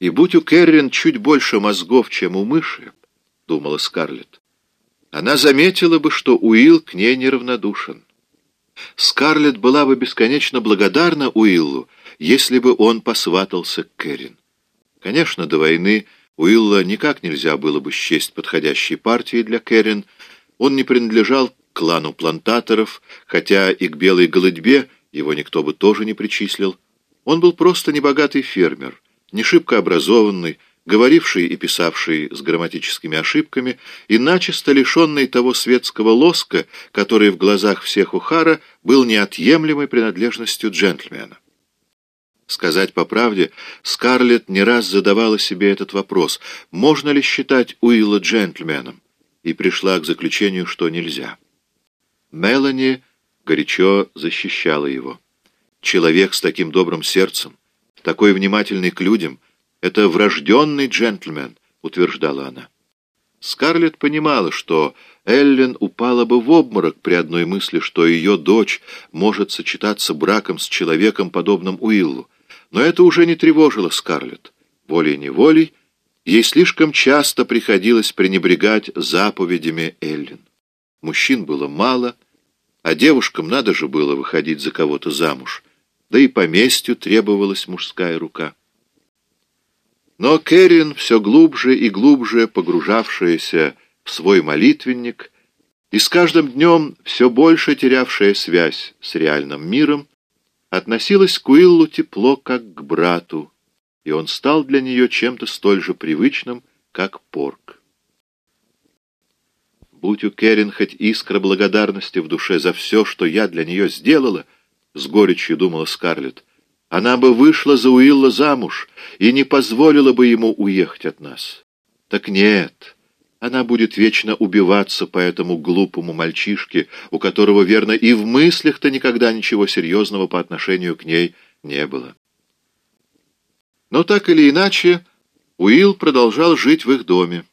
И будь у Кэррин чуть больше мозгов, чем у мыши, — думала Скарлетт, — она заметила бы, что Уилл к ней неравнодушен. Скарлетт была бы бесконечно благодарна Уиллу, если бы он посватался к Кэррин. Конечно, до войны Уилла никак нельзя было бы счесть подходящей партией для Кэррин. Он не принадлежал к клану плантаторов, хотя и к белой голодьбе его никто бы тоже не причислил. Он был просто небогатый фермер, не шибко образованный, говоривший и писавший с грамматическими ошибками и начисто лишенный того светского лоска, который в глазах всех Ухара был неотъемлемой принадлежностью джентльмена. Сказать по правде, Скарлетт не раз задавала себе этот вопрос, можно ли считать Уилла джентльменом, и пришла к заключению, что нельзя. Мелани горячо защищала его. Человек с таким добрым сердцем, такой внимательный к людям, это врожденный джентльмен, утверждала она. Скарлетт понимала, что Эллен упала бы в обморок при одной мысли, что ее дочь может сочетаться браком с человеком, подобным Уиллу. Но это уже не тревожило Скарлетт. Волей-неволей ей слишком часто приходилось пренебрегать заповедями Эллен. Мужчин было мало, а девушкам надо же было выходить за кого-то замуж, да и поместью требовалась мужская рука. Но Кэрин, все глубже и глубже погружавшаяся в свой молитвенник и с каждым днем все больше терявшая связь с реальным миром, относилась к Уиллу тепло, как к брату, и он стал для нее чем-то столь же привычным, как порк. Будь у Кэрин хоть искра благодарности в душе за все, что я для нее сделала, — с горечью думала Скарлетт, — она бы вышла за Уилла замуж и не позволила бы ему уехать от нас. Так нет, она будет вечно убиваться по этому глупому мальчишке, у которого, верно, и в мыслях-то никогда ничего серьезного по отношению к ней не было. Но так или иначе, Уилл продолжал жить в их доме.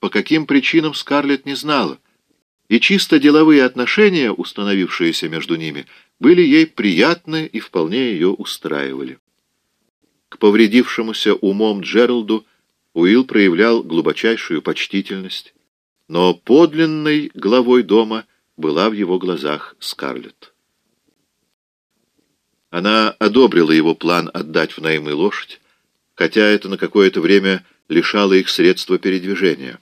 По каким причинам Скарлетт не знала, и чисто деловые отношения, установившиеся между ними, были ей приятны и вполне ее устраивали. К повредившемуся умом Джералду Уилл проявлял глубочайшую почтительность, но подлинной главой дома была в его глазах Скарлетт. Она одобрила его план отдать в наймы лошадь, хотя это на какое-то время лишало их средства передвижения.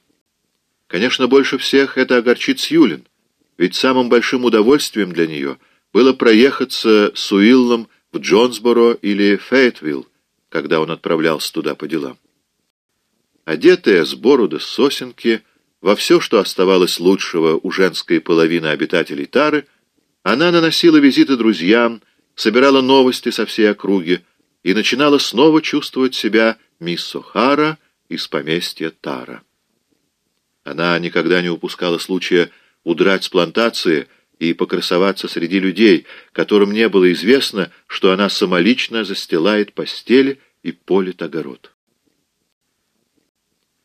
Конечно, больше всех это огорчит Сьюлин, ведь самым большим удовольствием для нее было проехаться с Уиллом в Джонсборо или Фейтвилл, когда он отправлялся туда по делам. Одетая с бороды, сосенки, во все, что оставалось лучшего у женской половины обитателей Тары, она наносила визиты друзьям, собирала новости со всей округи и начинала снова чувствовать себя мисс Охара из поместья Тара. Она никогда не упускала случая удрать с плантации и покрасоваться среди людей, которым не было известно, что она самолично застилает постели и полит огород.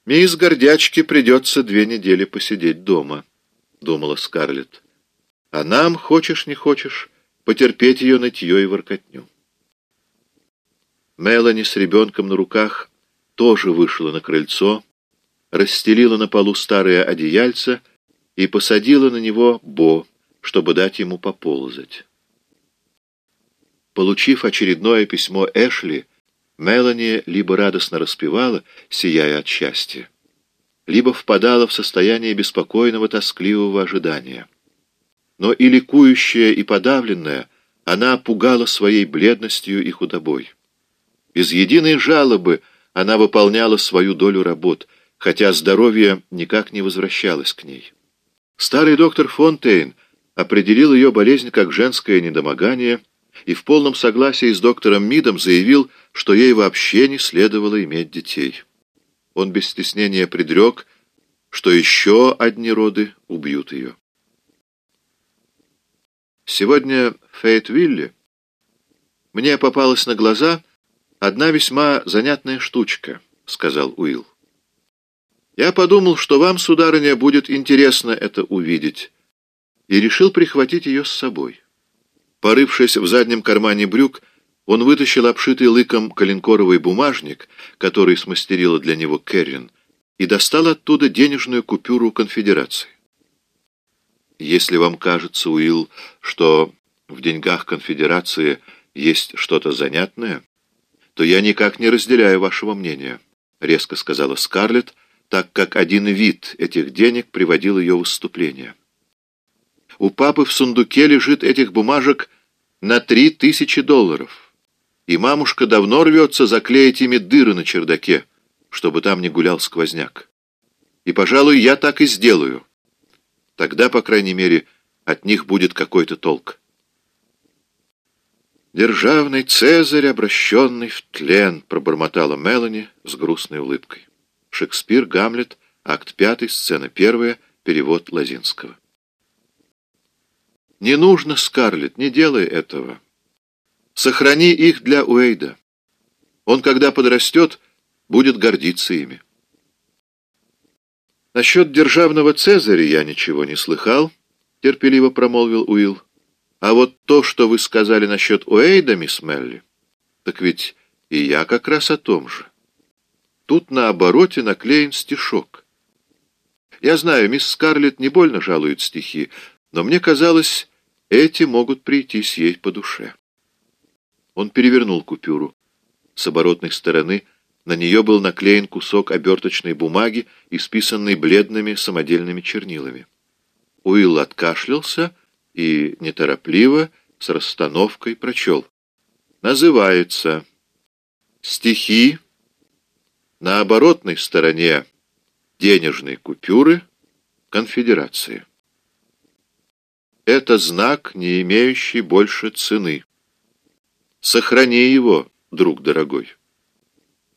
«Мисс Гордячке придется две недели посидеть дома», — думала Скарлетт. «А нам, хочешь не хочешь, потерпеть ее нытье и воркотню». Мелани с ребенком на руках тоже вышла на крыльцо, расстелила на полу старое одеяльце и посадила на него Бо, чтобы дать ему поползать. Получив очередное письмо Эшли, Мелани либо радостно распевала, сияя от счастья, либо впадала в состояние беспокойного, тоскливого ожидания. Но и ликующая, и подавленная, она пугала своей бледностью и худобой. Без единой жалобы она выполняла свою долю работ, хотя здоровье никак не возвращалось к ней. Старый доктор Фонтейн определил ее болезнь как женское недомогание – и в полном согласии с доктором Мидом заявил, что ей вообще не следовало иметь детей. Он без стеснения предрек, что еще одни роды убьют ее. Сегодня в Фейтвилле мне попалась на глаза одна весьма занятная штучка, сказал Уилл. Я подумал, что вам, сударыня, будет интересно это увидеть, и решил прихватить ее с собой. Порывшись в заднем кармане брюк, Он вытащил обшитый лыком коленкоровый бумажник, который смастерила для него Кэррин, и достал оттуда денежную купюру конфедерации. Если вам кажется, Уилл, что в деньгах конфедерации есть что-то занятное, то я никак не разделяю вашего мнения, — резко сказала Скарлетт, так как один вид этих денег приводил ее в выступление. У папы в сундуке лежит этих бумажек на три тысячи долларов, и мамушка давно рвется заклеить ими дыры на чердаке, чтобы там не гулял сквозняк. И, пожалуй, я так и сделаю. Тогда, по крайней мере, от них будет какой-то толк. «Державный Цезарь, обращенный в тлен», — пробормотала Мелани с грустной улыбкой. Шекспир, Гамлет, акт пятый, сцена первая, перевод Лазинского. «Не нужно, Скарлетт, не делай этого. Сохрани их для Уэйда. Он, когда подрастет, будет гордиться ими». «Насчет державного Цезаря я ничего не слыхал», — терпеливо промолвил Уилл. А вот то, что вы сказали насчет Уэйда, мисс Мелли, так ведь и я как раз о том же. Тут на обороте наклеен стишок. Я знаю, мисс Скарлетт не больно жалует стихи, но мне казалось, эти могут прийтись ей по душе. Он перевернул купюру. С оборотной стороны на нее был наклеен кусок оберточной бумаги, исписанный бледными самодельными чернилами. Уилл откашлялся и неторопливо, с расстановкой прочел. Называется «Стихи на оборотной стороне денежной купюры конфедерации». Это знак, не имеющий больше цены. Сохрани его, друг дорогой.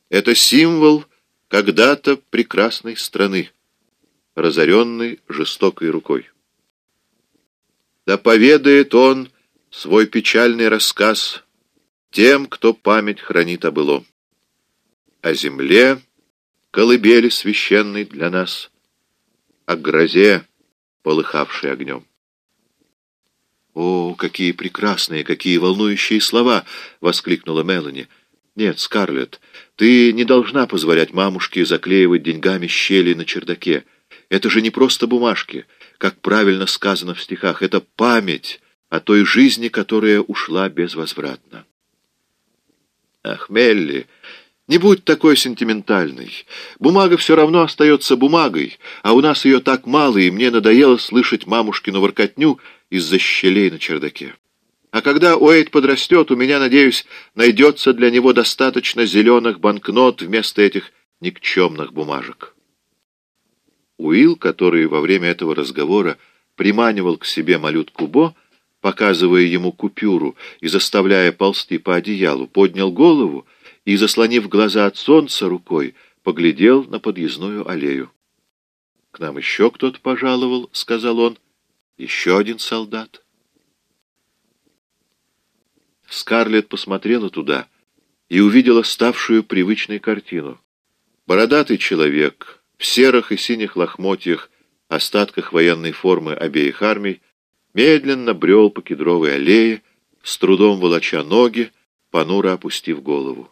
Это символ когда-то прекрасной страны, разоренной жестокой рукой. Да поведает он свой печальный рассказ тем, кто память хранит о былом. О земле, колыбели священной для нас, о грозе, полыхавшей огнем. «О, какие прекрасные, какие волнующие слова!» — воскликнула Мелани. «Нет, Скарлетт, ты не должна позволять мамушке заклеивать деньгами щели на чердаке. Это же не просто бумажки» как правильно сказано в стихах, это память о той жизни, которая ушла безвозвратно. Ах, Мелли, не будь такой сентиментальной. Бумага все равно остается бумагой, а у нас ее так мало, и мне надоело слышать мамушкину воркотню из-за щелей на чердаке. А когда Уэйд подрастет, у меня, надеюсь, найдется для него достаточно зеленых банкнот вместо этих никчемных бумажек. Уилл, который во время этого разговора приманивал к себе малютку Бо, показывая ему купюру и заставляя ползти по одеялу, поднял голову и, заслонив глаза от солнца рукой, поглядел на подъездную аллею. — К нам еще кто-то пожаловал, — сказал он. — Еще один солдат. Скарлетт посмотрела туда и увидела ставшую привычной картину. Бородатый человек — в серых и синих лохмотьях, остатках военной формы обеих армий, медленно брел по кедровой аллее, с трудом волоча ноги, понуро опустив голову.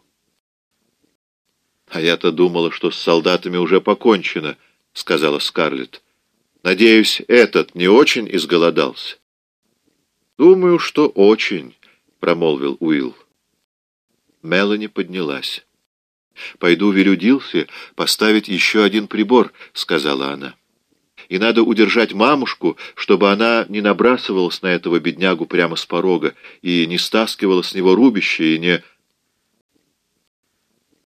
«А я-то думала, что с солдатами уже покончено», — сказала Скарлетт. «Надеюсь, этот не очень изголодался». «Думаю, что очень», — промолвил Уилл. Мелани поднялась. «Пойду велю Дилсе поставить еще один прибор», — сказала она. «И надо удержать мамушку, чтобы она не набрасывалась на этого беднягу прямо с порога и не стаскивала с него рубище и не...»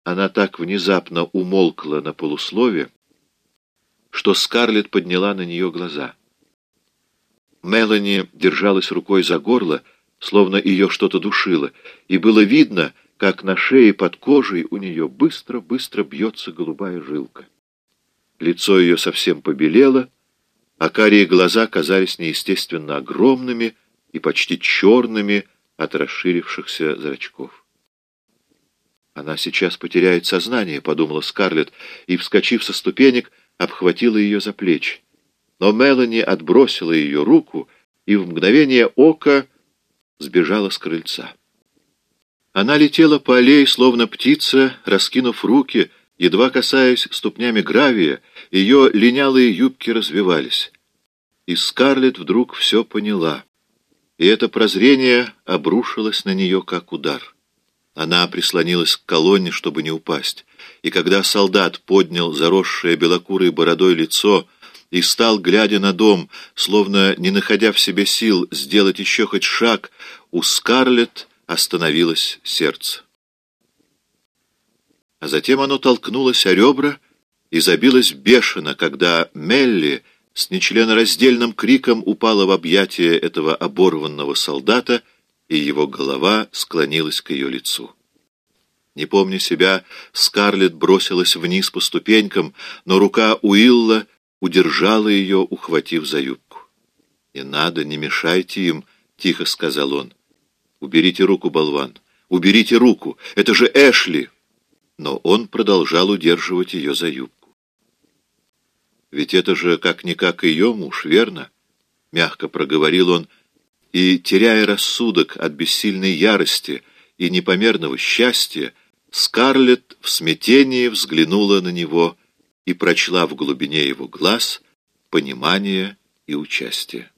Она так внезапно умолкла на полуслове, что Скарлетт подняла на нее глаза. Мелани держалась рукой за горло, словно ее что-то душило, и было видно, как на шее под кожей у нее быстро-быстро бьется голубая жилка. Лицо ее совсем побелело, а карие глаза казались неестественно огромными и почти черными от расширившихся зрачков. «Она сейчас потеряет сознание», — подумала Скарлетт, и, вскочив со ступенек, обхватила ее за плечи. Но Мелани отбросила ее руку и в мгновение ока сбежала с крыльца. Она летела по аллее, словно птица, раскинув руки, едва касаясь ступнями гравия, ее линялые юбки развивались. И Скарлетт вдруг все поняла. И это прозрение обрушилось на нее, как удар. Она прислонилась к колонне, чтобы не упасть, и когда солдат поднял заросшее белокурой бородой лицо и стал, глядя на дом, словно не находя в себе сил сделать еще хоть шаг, у Скарлетт остановилось сердце. А затем оно толкнулось о ребра и забилось бешено, когда Мелли с нечленораздельным криком упала в объятия этого оборванного солдата, и его голова склонилась к ее лицу. Не помня себя, Скарлетт бросилась вниз по ступенькам, но рука Уилла удержала ее, ухватив за юбку. «Не надо, не мешайте им», — тихо сказал он. «Уберите руку, болван! Уберите руку! Это же Эшли!» Но он продолжал удерживать ее за юбку. «Ведь это же как-никак ее муж, верно?» — мягко проговорил он, и, теряя рассудок от бессильной ярости и непомерного счастья, Скарлетт в смятении взглянула на него и прочла в глубине его глаз понимание и участие.